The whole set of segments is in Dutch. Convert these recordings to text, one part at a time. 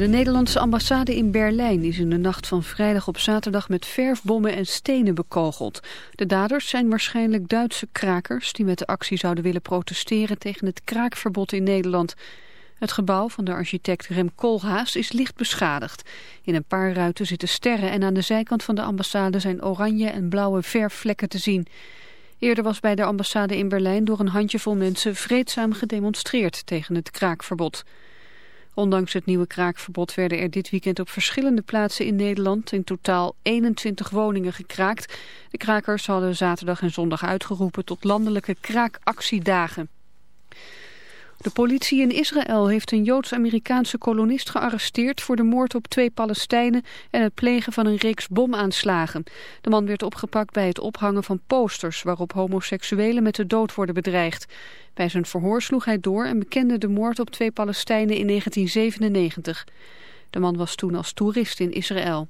De Nederlandse ambassade in Berlijn is in de nacht van vrijdag op zaterdag met verfbommen en stenen bekogeld. De daders zijn waarschijnlijk Duitse krakers die met de actie zouden willen protesteren tegen het kraakverbod in Nederland. Het gebouw van de architect Rem Koolhaas is licht beschadigd. In een paar ruiten zitten sterren en aan de zijkant van de ambassade zijn oranje en blauwe verfvlekken te zien. Eerder was bij de ambassade in Berlijn door een handjevol mensen vreedzaam gedemonstreerd tegen het kraakverbod. Ondanks het nieuwe kraakverbod werden er dit weekend op verschillende plaatsen in Nederland in totaal 21 woningen gekraakt. De krakers hadden zaterdag en zondag uitgeroepen tot landelijke kraakactiedagen. De politie in Israël heeft een Joods-Amerikaanse kolonist gearresteerd voor de moord op twee Palestijnen en het plegen van een reeks bomaanslagen. De man werd opgepakt bij het ophangen van posters waarop homoseksuelen met de dood worden bedreigd. Bij zijn verhoor sloeg hij door en bekende de moord op twee Palestijnen in 1997. De man was toen als toerist in Israël.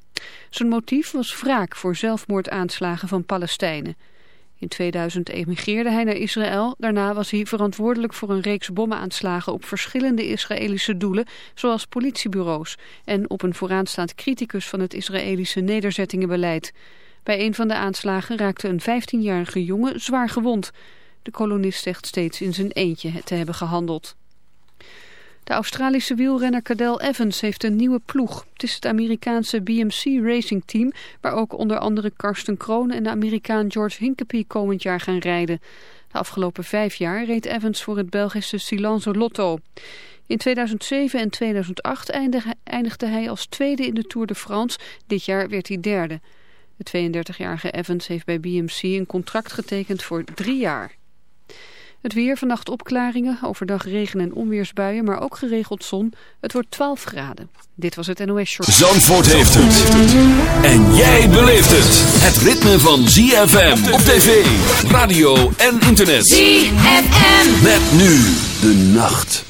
Zijn motief was wraak voor zelfmoordaanslagen van Palestijnen. In 2000 emigreerde hij naar Israël. Daarna was hij verantwoordelijk voor een reeks bommenaanslagen op verschillende Israëlische doelen, zoals politiebureaus, en op een vooraanstaand criticus van het Israëlische nederzettingenbeleid. Bij een van de aanslagen raakte een 15-jarige jongen zwaar gewond. De kolonist zegt steeds in zijn eentje te hebben gehandeld. De Australische wielrenner Cadel Evans heeft een nieuwe ploeg. Het is het Amerikaanse BMC Racing Team, waar ook onder andere Karsten Kroon en de Amerikaan George Hincapie komend jaar gaan rijden. De afgelopen vijf jaar reed Evans voor het Belgische Silence Lotto. In 2007 en 2008 eindigde hij als tweede in de Tour de France. Dit jaar werd hij derde. De 32-jarige Evans heeft bij BMC een contract getekend voor drie jaar. Het weer, vannacht opklaringen, overdag regen- en onweersbuien, maar ook geregeld zon. Het wordt 12 graden. Dit was het NOS Short. Zandvoort heeft het. En jij beleeft het. Het ritme van ZFM op tv, radio en internet. ZFM. Met nu de nacht.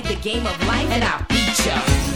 Freak. Play the game of life and I'll beat ya.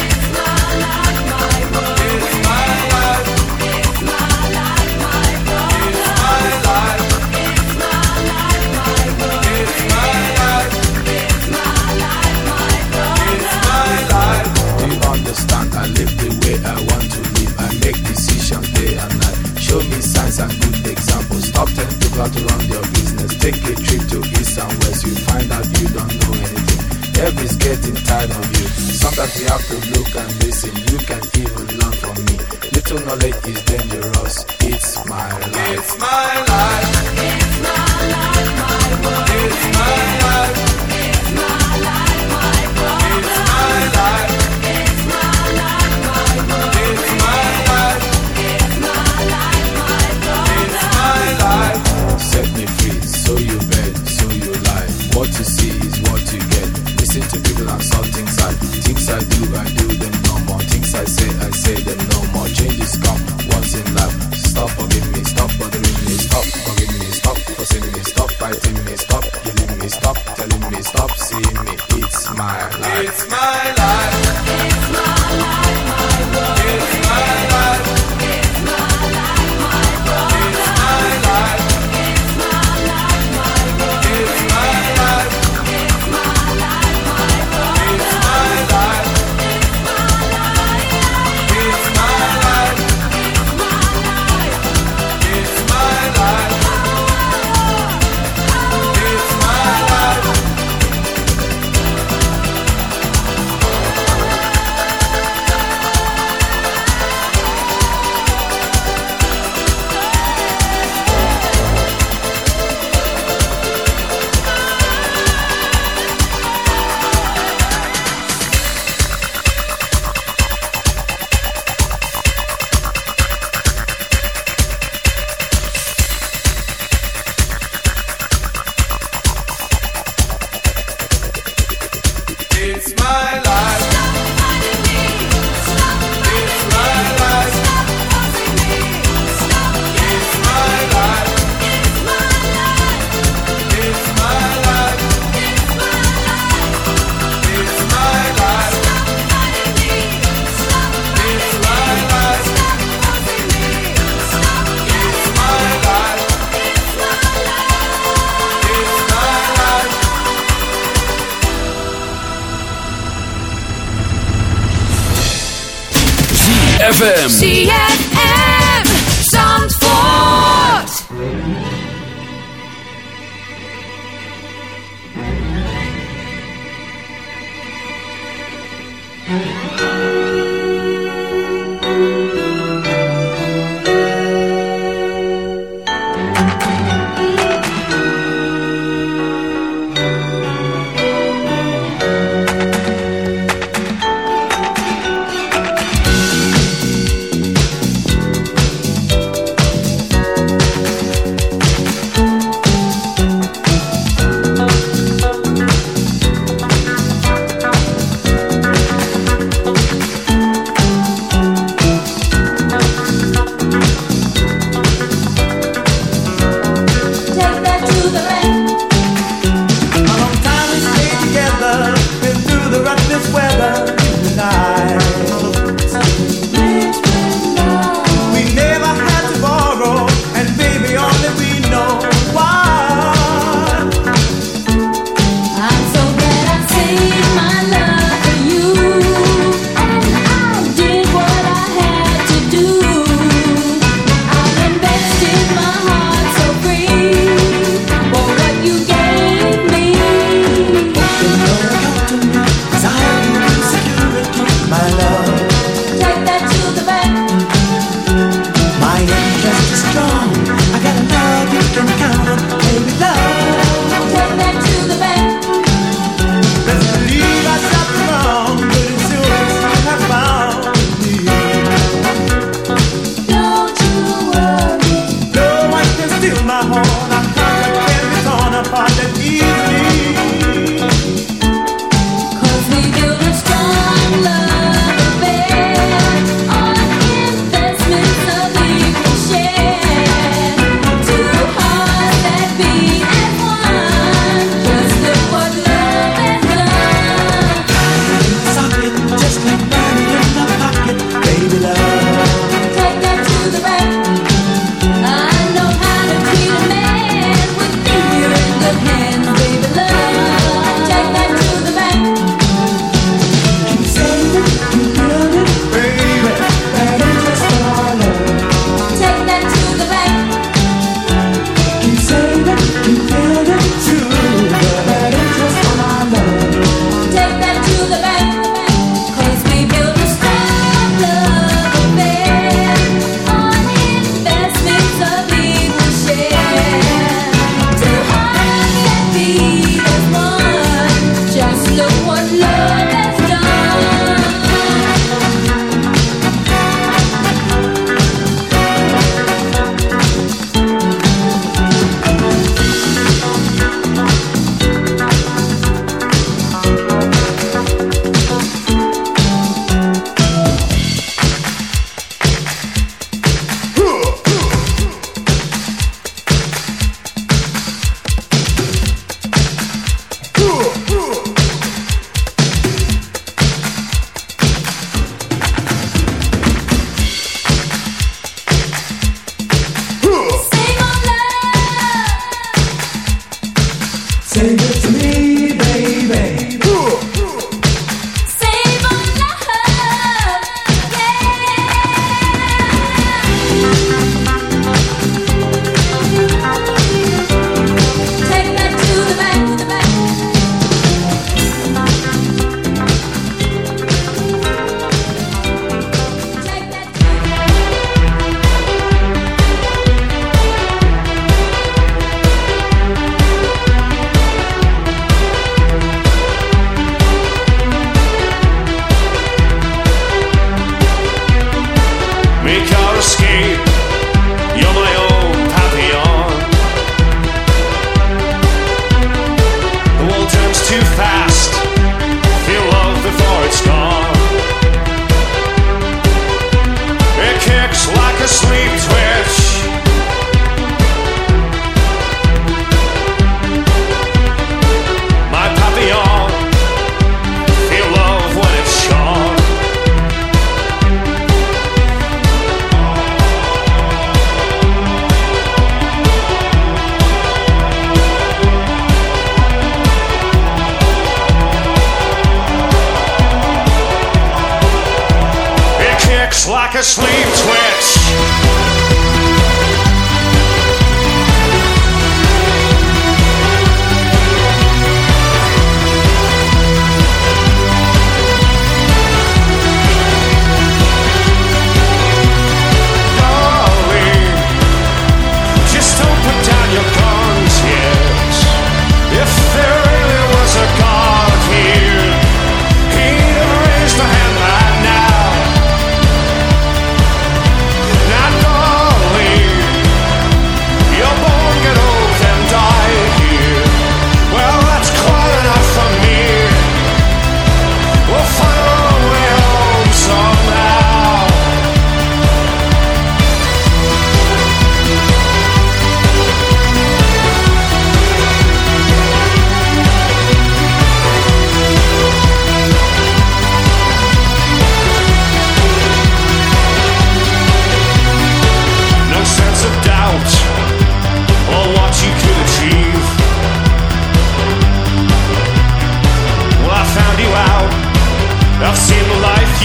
Signs and good examples. Stop how to run your business. Take a trip to east and west. You find out you don't know anything. Everybody's getting tired of you. Sometimes we have to look and listen. You can even learn from me. Little knowledge is dangerous. It's my life. It's my life.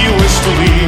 you wish to leave.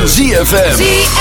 Van ZFM.